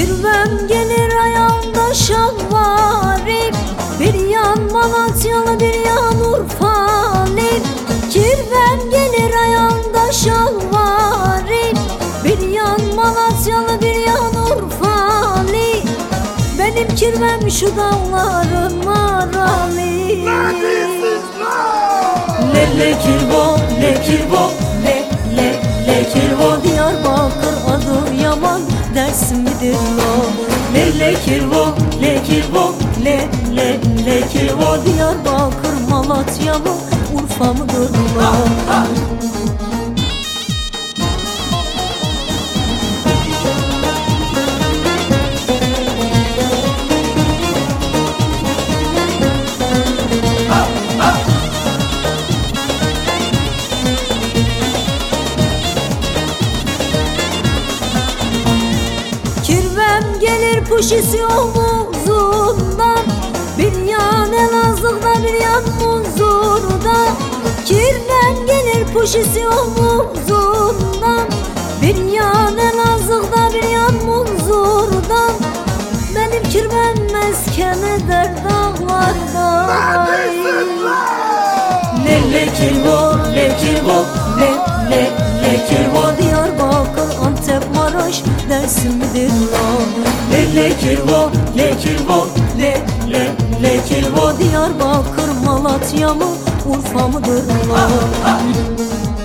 Kirvem gelir ayağımda şalvarım Bir yan Malatyalı bir yan Urfalı Kirvem gelir ayağımda şalvarım Bir yan Malatyalı bir yan Urfalı Benim kirvem şu dağların maralı Le le kirvo, le kirvo, midir lo Le le kirvo, le kirvo, le le le kirvo Diyarbakır Malatya mı Urfa mıdır lo puşisi omuzundan Bir yan Elazığ'da bir yan Munzur'da Kirvem gelir puşisi omuzundan Bir yan Elazığ'da bir yan Munzur'da Benim kirvem mesken eder dağlarda. Le le kirvo, le kirvo, le le Le le kirvo, le le le le kirvo Diyarbakır, Malatya mı, Urfa mıdır? Lo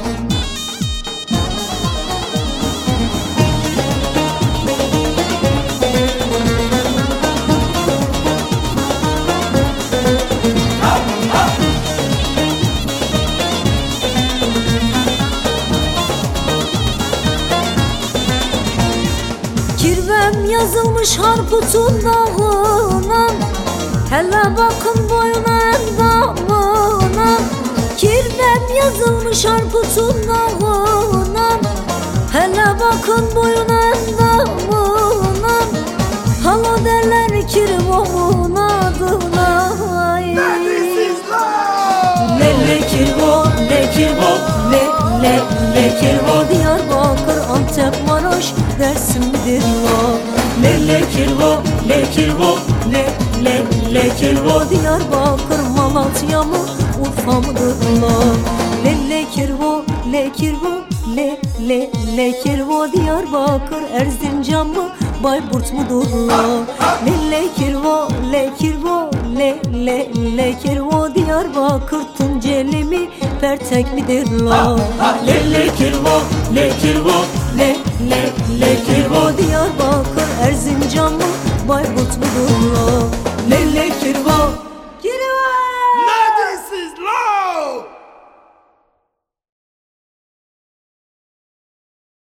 Kirvem yazılmış Harput'un dağına. Hele bakın boyuna endamına. Kirvem yazılmış Harput'un dağına. Hele bakın boyuna endamına. Hala derler kirvomun adına. Ay. Le le kirvo, le kirvo, le le le kirvo Le le kirvo, le kirvo, le le le kirvo. Diyarbakır, Malatya mı, Urfa mıdır lo Le le kirvo, le kirvo, le le le kirvo. Diyarbakır, Erzincan mı, Bayburt mudur lo Le le kirvo, le kirvo, le le le kirvo. Diyarbakır, Tunceli mi, Pertek midir lo Le le kirvo, le kirvo, le le le kirvo. Diyarbakır, Erzincan mı, Bayburt mudur? Lo Le le kirvo,